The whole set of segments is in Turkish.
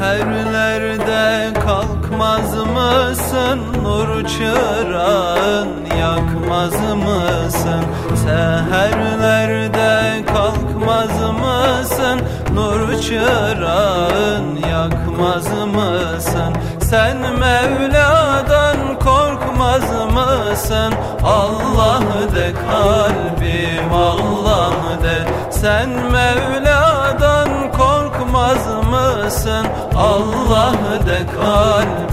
Seherlerde kalkmaz mısın? Nur çırağın yakmaz mısın? Seherlerde kalkmaz mısın? Nur çırağın yakmaz mısın? Sen Mevla'dan korkmaz mısın? Allah de kalbim Allah de. Sen korkmaz mısın Allah de kalbim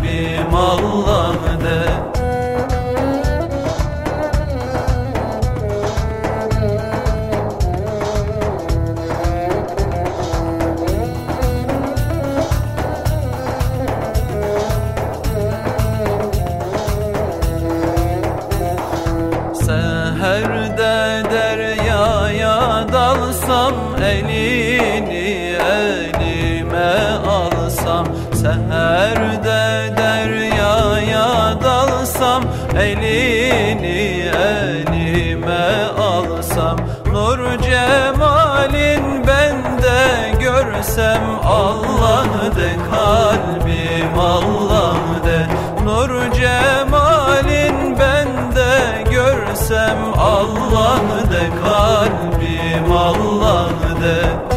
elini elime alsam Nur cemalin bende görsem Allah de kalbim Allah de. Nur cemalin bende görsem Allah de kalbim Allah de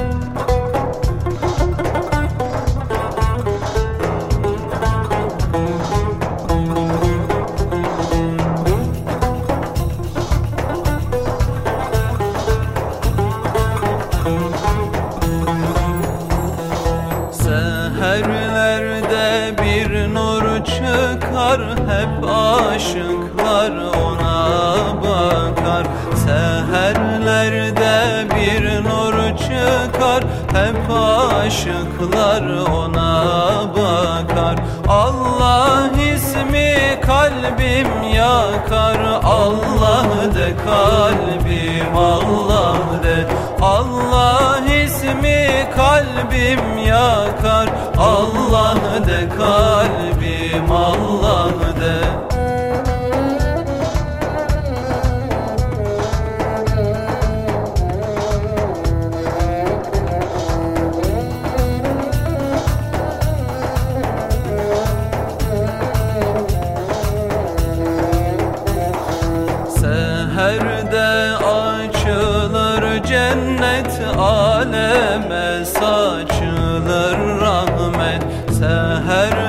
çıkar Hep aşıklar ona Hep aşıklar ona bakar. Allah ismi kalbim yakar. Allah de kalbim Allah de. Allah ismi kalbim yakar. Allah de kalbim Allah de här